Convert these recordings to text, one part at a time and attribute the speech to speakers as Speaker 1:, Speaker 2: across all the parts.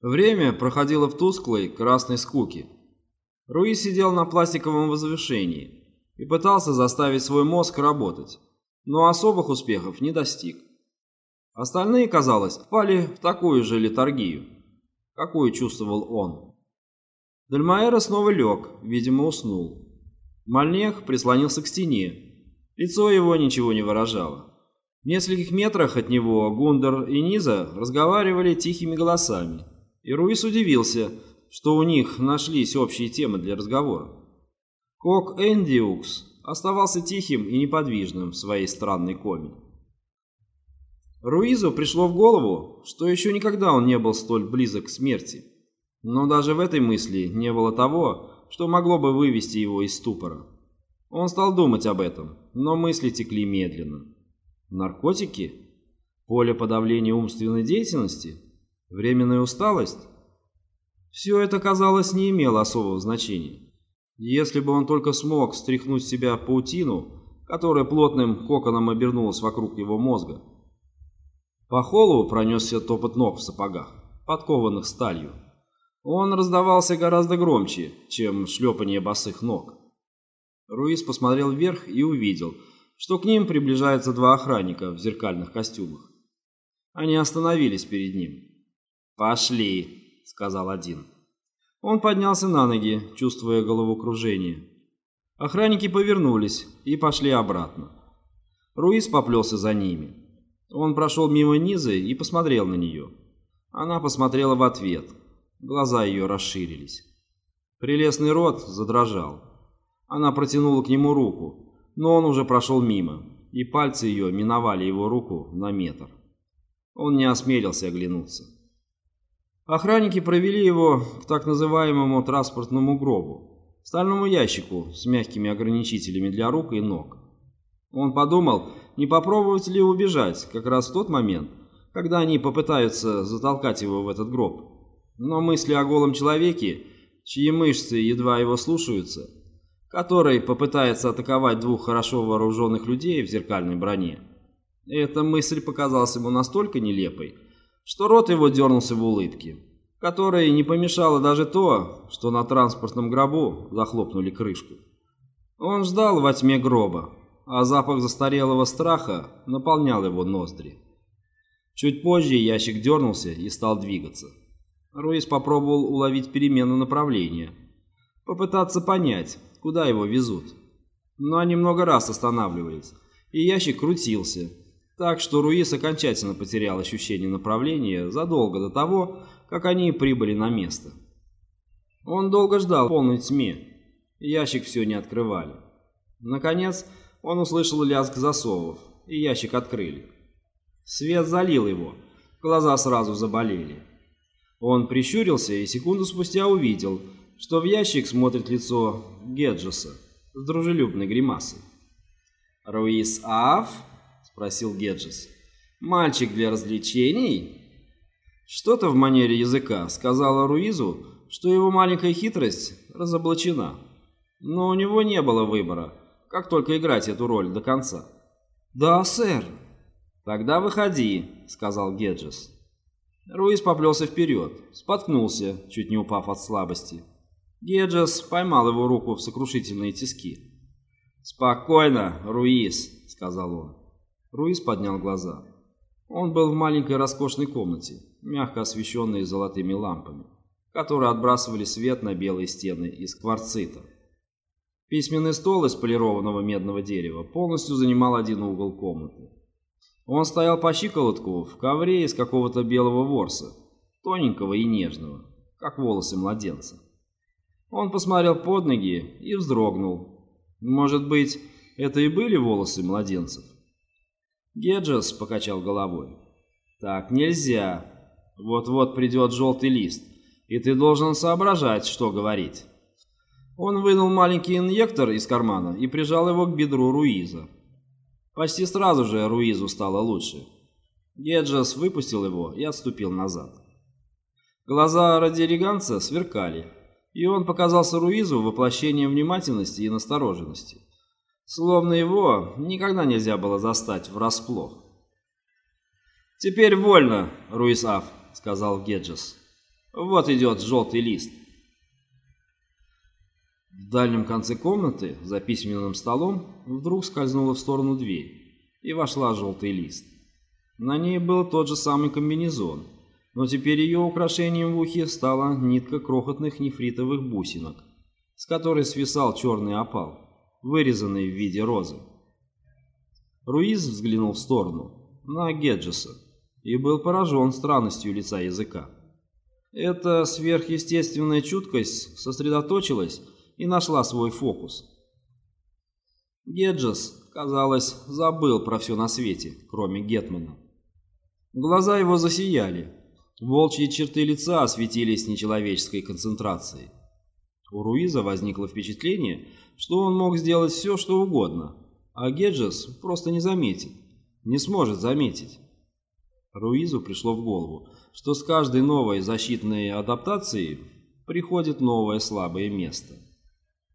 Speaker 1: Время проходило в тусклой красной скуке. Руи сидел на пластиковом возвышении и пытался заставить свой мозг работать, но особых успехов не достиг. Остальные, казалось, впали в такую же летаргию, какую чувствовал он. Дальмаэра снова лег, видимо, уснул. Мальнех прислонился к стене. Лицо его ничего не выражало. В нескольких метрах от него Гундер и Низа разговаривали тихими голосами, и Руис удивился, что у них нашлись общие темы для разговора. Кок Эндиукс оставался тихим и неподвижным в своей странной коме. Руизу пришло в голову, что еще никогда он не был столь близок к смерти. Но даже в этой мысли не было того, что могло бы вывести его из ступора. Он стал думать об этом, но мысли текли медленно. Наркотики? Поле подавления умственной деятельности? Временная усталость? Все это, казалось, не имело особого значения. Если бы он только смог стряхнуть с себя паутину, которая плотным коконом обернулась вокруг его мозга. По холлу пронесся топот ног в сапогах, подкованных сталью. Он раздавался гораздо громче, чем шлепание босых ног. Руис посмотрел вверх и увидел, что к ним приближаются два охранника в зеркальных костюмах. Они остановились перед ним. «Пошли», — сказал один. Он поднялся на ноги, чувствуя головокружение. Охранники повернулись и пошли обратно. Руис поплелся за ними. Он прошел мимо Низы и посмотрел на нее. Она посмотрела в ответ. Глаза ее расширились. Прелестный рот задрожал. Она протянула к нему руку, но он уже прошел мимо, и пальцы ее миновали его руку на метр. Он не осмелился оглянуться. Охранники провели его к так называемому транспортному гробу, стальному ящику с мягкими ограничителями для рук и ног. Он подумал, не попробовать ли убежать как раз в тот момент, когда они попытаются затолкать его в этот гроб. Но мысли о голом человеке, чьи мышцы едва его слушаются, который попытается атаковать двух хорошо вооруженных людей в зеркальной броне, эта мысль показалась ему настолько нелепой, что рот его дернулся в улыбке, которой не помешало даже то, что на транспортном гробу захлопнули крышку. Он ждал во тьме гроба, а запах застарелого страха наполнял его ноздри. Чуть позже ящик дернулся и стал двигаться. Руис попробовал уловить перемену направления, попытаться понять, куда его везут. Но они много раз останавливались, и ящик крутился, так что Руис окончательно потерял ощущение направления задолго до того, как они прибыли на место. Он долго ждал в полной тьме, ящик все не открывали. Наконец, он услышал лязг засовов, и ящик открыли. Свет залил его, глаза сразу заболели. Он прищурился и секунду спустя увидел, что в ящик смотрит лицо Геджеса с дружелюбной гримасой. «Руис Аф?» Спросил Геджес. «Мальчик для развлечений?» Что-то в манере языка сказала Руизу, что его маленькая хитрость разоблачена. Но у него не было выбора, как только играть эту роль до конца. «Да, сэр». «Тогда выходи», — сказал Геджес. Руиз поплелся вперед, споткнулся, чуть не упав от слабости. Геджес поймал его руку в сокрушительные тиски. «Спокойно, Руиз», — сказал он. Руис поднял глаза. Он был в маленькой роскошной комнате, мягко освещенной золотыми лампами, которые отбрасывали свет на белые стены из кварцита. Письменный стол из полированного медного дерева полностью занимал один угол комнаты. Он стоял по щиколотку в ковре из какого-то белого ворса, тоненького и нежного, как волосы младенца. Он посмотрел под ноги и вздрогнул. Может быть, это и были волосы младенцев? Геджес покачал головой. «Так нельзя. Вот-вот придет желтый лист, и ты должен соображать, что говорить». Он вынул маленький инъектор из кармана и прижал его к бедру Руиза. Почти сразу же Руизу стало лучше. Геджес выпустил его и отступил назад. Глаза радиориганца сверкали, и он показался Руизу воплощением внимательности и настороженности. Словно его никогда нельзя было застать врасплох. «Теперь вольно, Руисав», — сказал Геджес. Вот идет желтый лист. В дальнем конце комнаты, за письменным столом, вдруг скользнула в сторону дверь, и вошла желтый лист. На ней был тот же самый комбинезон, но теперь ее украшением в ухе стала нитка крохотных нефритовых бусинок, с которой свисал черный опал, вырезанный в виде розы. Руиз взглянул в сторону, на Геджеса, и был поражен странностью лица языка. Эта сверхъестественная чуткость сосредоточилась и нашла свой фокус. Геджес, казалось, забыл про все на свете, кроме Гетмана. Глаза его засияли, волчьи черты лица осветились нечеловеческой концентрацией. У Руиза возникло впечатление, что он мог сделать все, что угодно, а Геджес просто не заметит, не сможет заметить. Руизу пришло в голову, что с каждой новой защитной адаптацией приходит новое слабое место.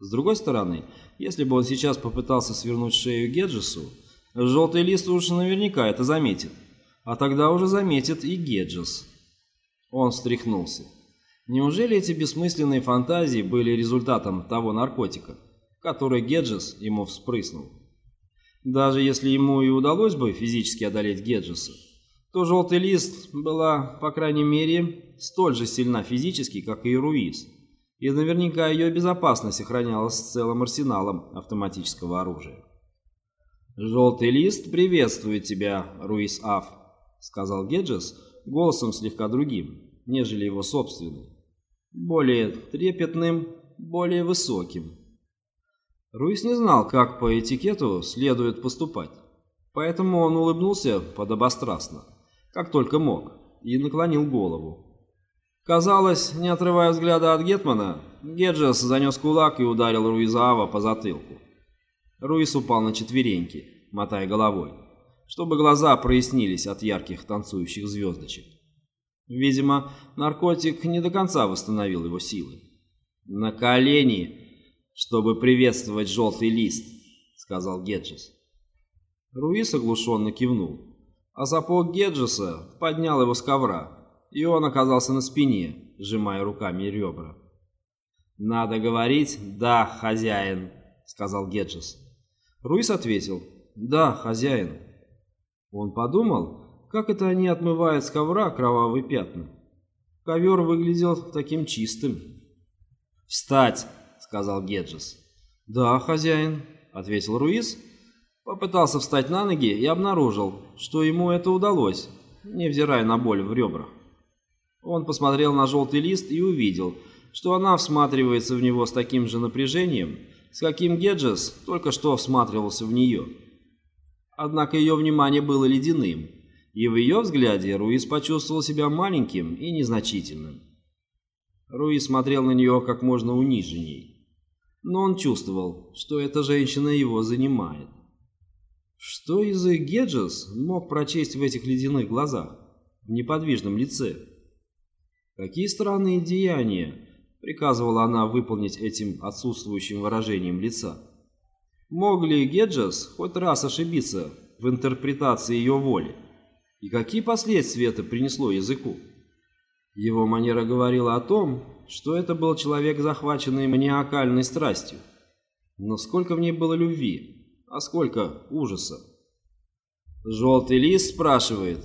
Speaker 1: С другой стороны, если бы он сейчас попытался свернуть шею Геджесу, желтый лист уж наверняка это заметит, а тогда уже заметит и Геджес. Он встряхнулся. Неужели эти бессмысленные фантазии были результатом того наркотика, который Геджес ему вспрыснул? Даже если ему и удалось бы физически одолеть Геджеса, то желтый лист была, по крайней мере, столь же сильна физически, как и Руиз, и наверняка ее безопасность охранялась целым арсеналом автоматического оружия. «Желтый лист приветствует тебя, Руиз Аф», — сказал Геджес голосом слегка другим, нежели его собственный, более трепетным, более высоким. Руис не знал, как по этикету следует поступать, поэтому он улыбнулся подобострастно, как только мог, и наклонил голову. Казалось, не отрывая взгляда от Гетмана, Геджес занес кулак и ударил Руизаава по затылку. Руис упал на четвереньки, мотая головой, чтобы глаза прояснились от ярких танцующих звездочек. Видимо, наркотик не до конца восстановил его силы. «На колени, чтобы приветствовать желтый лист», — сказал Геджес. Руис оглушенно кивнул, а сапог Геджеса поднял его с ковра, и он оказался на спине, сжимая руками ребра. «Надо говорить «да, хозяин», — сказал Геджес. Руис ответил «да, хозяин». Он подумал, как это они отмывают с ковра кровавые пятна. Ковер выглядел таким чистым. «Встать!» — сказал Геджес. «Да, хозяин», — ответил Руис. Попытался встать на ноги и обнаружил, что ему это удалось, невзирая на боль в ребрах. Он посмотрел на желтый лист и увидел, что она всматривается в него с таким же напряжением, с каким Геджес только что всматривался в нее. Однако ее внимание было ледяным, и в ее взгляде Руис почувствовал себя маленьким и незначительным. Руис смотрел на нее как можно униженней, но он чувствовал, что эта женщина его занимает. Что из Геджес мог прочесть в этих ледяных глазах, в неподвижном лице? Какие странные деяния приказывала она выполнить этим отсутствующим выражением лица? Мог ли Геджес хоть раз ошибиться в интерпретации ее воли? И какие последствия это принесло языку? Его манера говорила о том, что это был человек, захваченный маниакальной страстью. Но сколько в ней было любви, а сколько ужаса. «Желтый лист спрашивает»,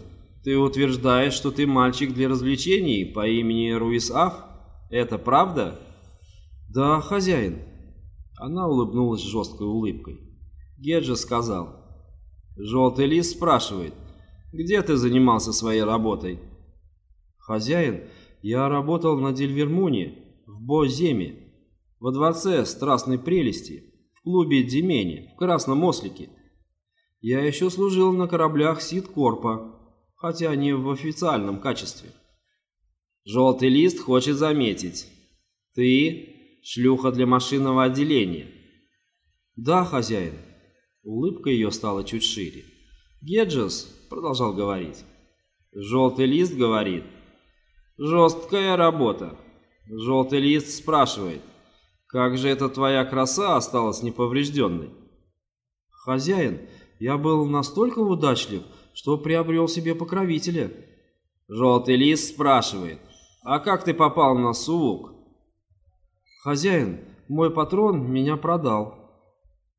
Speaker 1: ты утверждаешь, что ты мальчик для развлечений по имени Руис Аф? Это правда? Да, хозяин. Она улыбнулась жесткой улыбкой. Геджа сказал. Желтый лист спрашивает, где ты занимался своей работой? Хозяин, я работал на Дельвермуне, в Боземе, во дворце страстной прелести, в клубе Демени, в Красном Ослике. Я еще служил на кораблях Сид-Корпа, хотя не в официальном качестве. Желтый лист хочет заметить. Ты шлюха для машинного отделения. Да, хозяин. Улыбка ее стала чуть шире. Геджес продолжал говорить. Желтый лист говорит. Жесткая работа. Желтый лист спрашивает. Как же эта твоя краса осталась неповрежденной? Хозяин, я был настолько удачлив, что приобрел себе покровителя. Желтый лист спрашивает, а как ты попал на Сувук?»
Speaker 2: «Хозяин, мой патрон меня продал».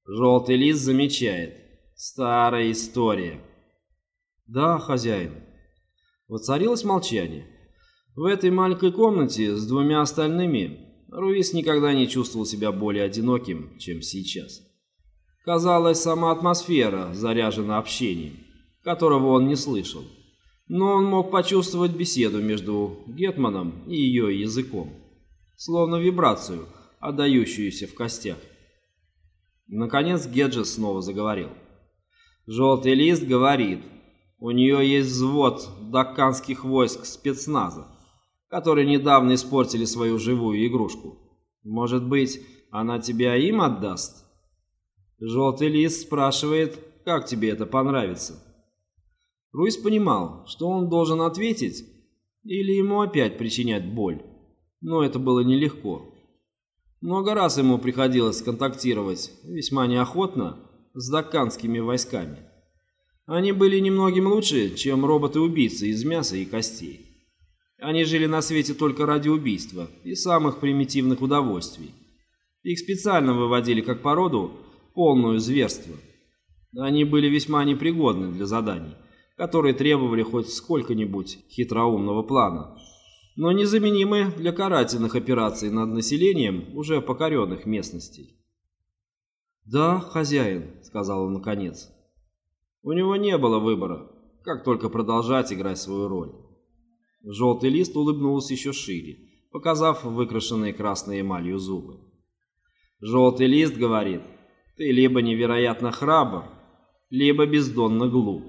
Speaker 1: Желтый лист замечает. Старая история.
Speaker 2: «Да, хозяин». Воцарилось молчание. В этой маленькой комнате с двумя остальными Руис никогда не чувствовал себя более одиноким, чем сейчас. Казалось, сама атмосфера заряжена общением, которого он не слышал. Но он мог почувствовать беседу между Гетманом и ее языком, словно вибрацию, отдающуюся в костях. Наконец Геджес снова заговорил.
Speaker 1: «Желтый лист говорит, у нее есть взвод дакканских войск спецназа, которые недавно испортили свою живую игрушку. Может быть, она тебя им отдаст?» Желтый лист спрашивает, как тебе это понравится.
Speaker 2: Руис понимал, что он должен ответить или ему опять причинять боль, но это было нелегко. Много раз ему приходилось контактировать, весьма неохотно, с дакканскими войсками. Они были немногим лучше, чем роботы-убийцы из мяса и костей. Они жили на свете только ради убийства и самых примитивных удовольствий. Их специально выводили как породу полную зверство. Они были весьма непригодны для заданий, которые требовали хоть сколько-нибудь хитроумного плана, но незаменимы для карательных операций над населением уже покоренных местностей. «Да, хозяин», — сказал он наконец. У него не было выбора, как только продолжать играть свою роль. Желтый лист улыбнулся еще шире, показав выкрашенные красной эмалью зубы. «Желтый лист говорит, ты либо невероятно храбр, либо бездонно глуп».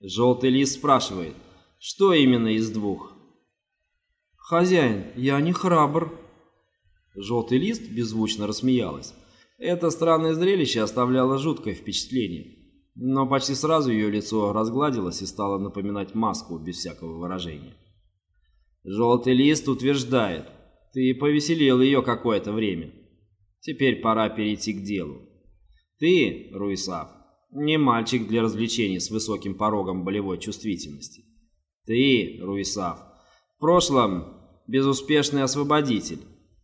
Speaker 2: Желтый лист спрашивает, что именно из двух? «Хозяин, я не храбр».
Speaker 1: Желтый лист беззвучно рассмеялась. Это странное зрелище оставляло жуткое впечатление. Но почти сразу ее лицо разгладилось и стало напоминать маску без всякого выражения. Желтый лист утверждает, ты повеселил ее какое-то время. Теперь пора перейти к делу. Ты, Руисав, не мальчик для развлечений с высоким порогом болевой чувствительности. Ты, Руисав, в прошлом безуспешный освободитель.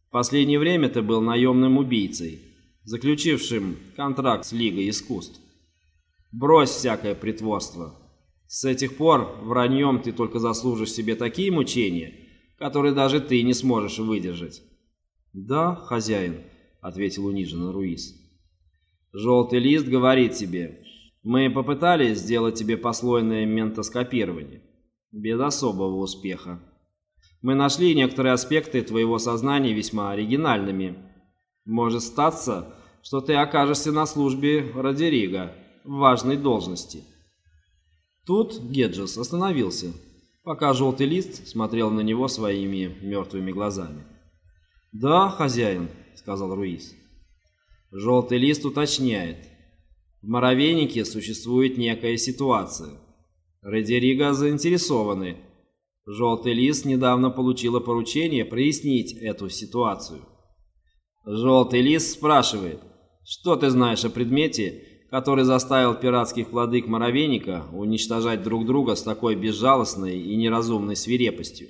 Speaker 1: В последнее время ты был наемным убийцей, заключившим контракт с Лигой искусств. Брось всякое притворство. С этих пор враньем ты только заслужишь себе такие мучения, которые даже ты не сможешь выдержать.
Speaker 2: «Да, хозяин», — ответил униженно Руис.
Speaker 1: «Желтый лист говорит тебе, мы попытались сделать тебе послойное ментоскопирование, без особого успеха. Мы нашли некоторые аспекты твоего сознания весьма оригинальными. Может статься, что ты окажешься на службе Родерига важной должности». Тут Геджес остановился, пока желтый лист смотрел на него своими мертвыми глазами.
Speaker 2: «Да, хозяин», — сказал Руис.
Speaker 1: Желтый лист уточняет. В Моровейнике существует некая ситуация. Редерига заинтересованы. Желтый лист недавно получила поручение прояснить эту ситуацию. Желтый лист спрашивает, что ты знаешь о предмете, который заставил пиратских владык Моровейника уничтожать друг друга с такой безжалостной и неразумной свирепостью.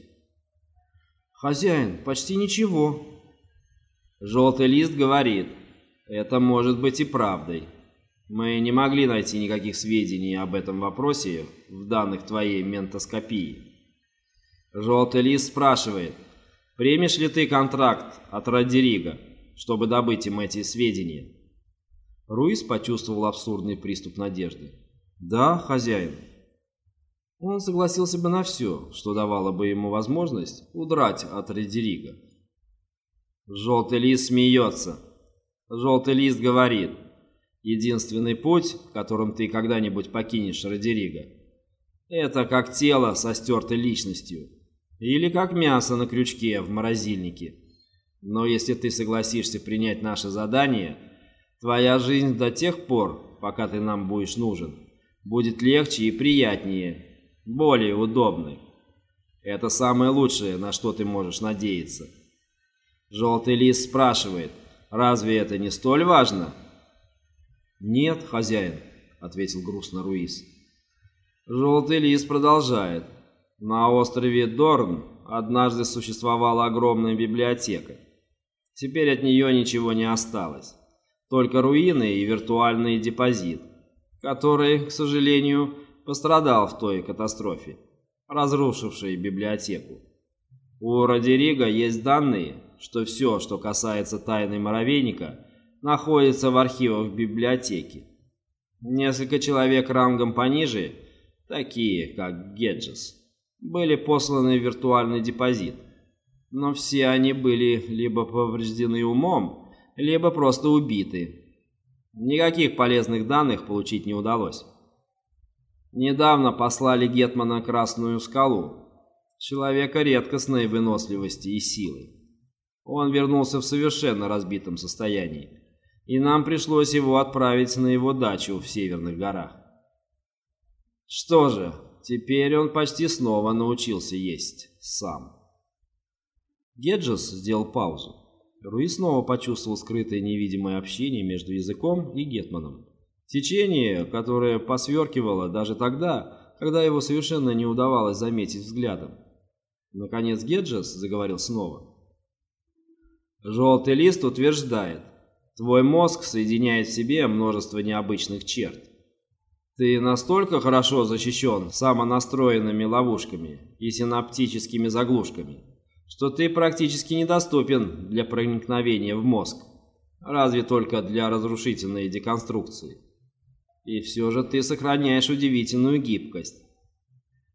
Speaker 2: «Хозяин, почти ничего».
Speaker 1: Желтый лист говорит, это может быть и правдой. Мы не могли найти никаких сведений об этом вопросе в данных твоей ментоскопии. Желтый лист спрашивает, примешь ли ты контракт от Радерига, чтобы добыть им эти сведения?
Speaker 2: Руис почувствовал абсурдный приступ надежды. «Да, хозяин». Он согласился бы на все, что давало бы ему возможность удрать от Редерига.
Speaker 1: Желтый лист смеется. Желтый лист говорит, единственный путь, которым ты когда-нибудь покинешь Родерига, это как тело со стертой личностью, или как мясо на крючке в морозильнике. Но если ты согласишься принять наше задание, Твоя жизнь до тех пор, пока ты нам будешь нужен, будет легче и приятнее, более удобной. Это самое лучшее, на что ты можешь надеяться. Желтый лист спрашивает, разве это не столь важно?
Speaker 2: Нет, хозяин, ответил грустно Руис.
Speaker 1: Желтый лист продолжает. На острове Дорн однажды существовала огромная библиотека. Теперь от нее ничего не осталось. Только руины и виртуальный депозит, который, к сожалению, пострадал в той катастрофе, разрушившей библиотеку. У Родерига есть данные, что все, что касается тайны Моровейника, находится в архивах библиотеки. Несколько человек рангом пониже, такие как Геджес, были посланы в виртуальный депозит. Но все они были либо повреждены умом, либо просто убиты. Никаких полезных данных получить не удалось. Недавно послали Гетмана Красную Скалу, человека редкостной выносливости и силы. Он вернулся в совершенно разбитом состоянии и нам пришлось его отправить на его дачу в Северных горах. Что же, теперь он почти снова научился есть сам. Геджес сделал паузу. Руи снова почувствовал скрытое невидимое общение между языком и Гетманом. Течение, которое посверкивало даже тогда, когда его совершенно не удавалось заметить взглядом. Наконец Геджес заговорил снова. «Желтый лист утверждает, Твой мозг соединяет в себе множество необычных черт. Ты настолько хорошо защищен самонастроенными ловушками и синаптическими заглушками, что ты практически недоступен для проникновения в мозг, разве только для разрушительной деконструкции. И все же ты сохраняешь удивительную гибкость.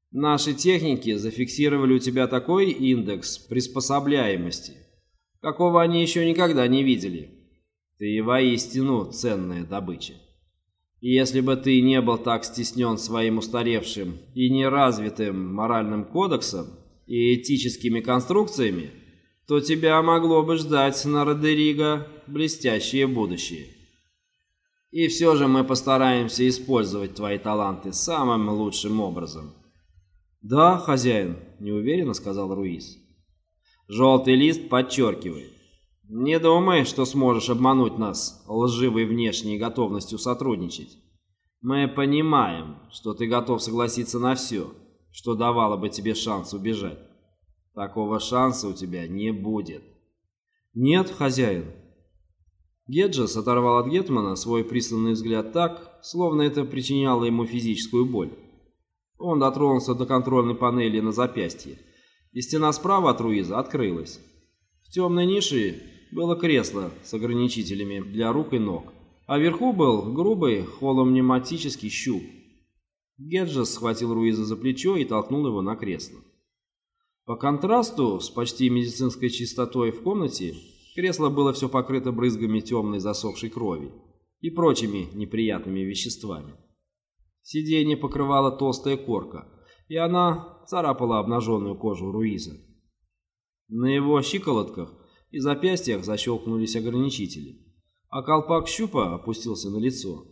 Speaker 1: Наши техники зафиксировали у тебя такой индекс приспособляемости, какого они еще никогда не видели. Ты воистину ценная добыча. И если бы ты не был так стеснен своим устаревшим и неразвитым моральным кодексом и этическими конструкциями, то тебя могло бы ждать на Родериго блестящее будущее. И все же мы постараемся использовать твои таланты самым лучшим образом. «Да, хозяин», — неуверенно сказал Руис. Желтый лист подчеркивает. Не думай, что сможешь обмануть нас лживой внешней готовностью сотрудничать. Мы понимаем, что ты готов согласиться на все, что давало бы тебе шанс убежать. Такого шанса у тебя не будет. Нет, хозяин. Геджес оторвал от Гетмана свой присланный взгляд так, словно это причиняло ему физическую боль. Он дотронулся до контрольной панели на запястье, и стена справа от Руиза открылась. В темной нише было кресло с ограничителями для рук и ног, а вверху был грубый холопневматический щуп. Геджес схватил Руиза за плечо и толкнул его на кресло. По контрасту с почти медицинской чистотой в комнате, кресло было все покрыто брызгами темной засохшей крови и прочими неприятными веществами. Сиденье покрывала толстая корка, и она царапала обнаженную кожу Руиза. На его щиколотках и запястьях защелкнулись ограничители, а колпак щупа опустился на лицо.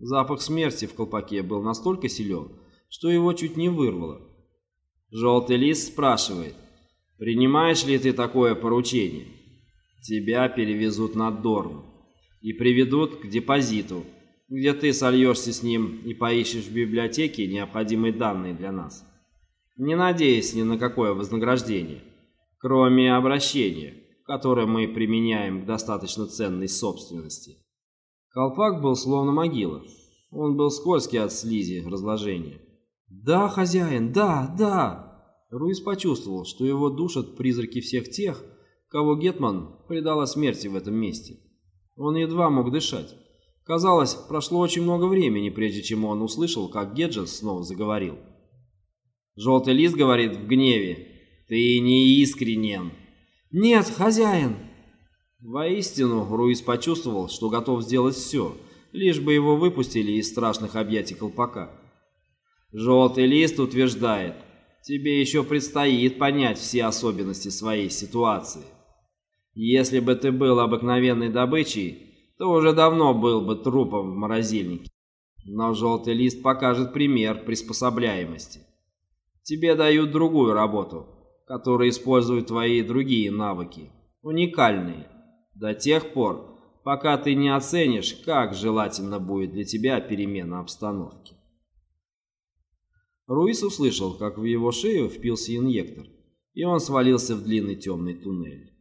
Speaker 1: Запах смерти в колпаке был настолько силен, что его чуть не вырвало. Желтый лист спрашивает, принимаешь ли ты такое поручение? Тебя перевезут на Дорн и приведут к депозиту, где ты сольешься с ним и поищешь в библиотеке необходимые данные для нас. Не надеясь ни на какое вознаграждение, кроме обращения, которое мы применяем к достаточно ценной собственности. Колпак был словно могила. Он был скользкий от слизи разложения. «Да, хозяин, да, да!» Руис почувствовал, что его душат призраки всех тех, кого Гетман предала смерти в этом месте. Он едва мог дышать. Казалось, прошло очень много времени, прежде чем он услышал, как Геджес снова заговорил. «Желтый лист говорит в гневе. Ты не искренен. «Нет, хозяин!» Воистину, Руис почувствовал, что готов сделать все, лишь бы его выпустили из страшных объятий колпака. «Желтый лист утверждает, тебе еще предстоит понять все особенности своей ситуации. Если бы ты был обыкновенной добычей, то уже давно был бы трупом в морозильнике. Но желтый лист покажет пример приспособляемости. Тебе дают другую работу, которые используют твои другие навыки, уникальные, до тех пор, пока ты не оценишь, как желательно будет для тебя перемена обстановки. Руис услышал, как в его шею впился инъектор, и он свалился в длинный темный туннель.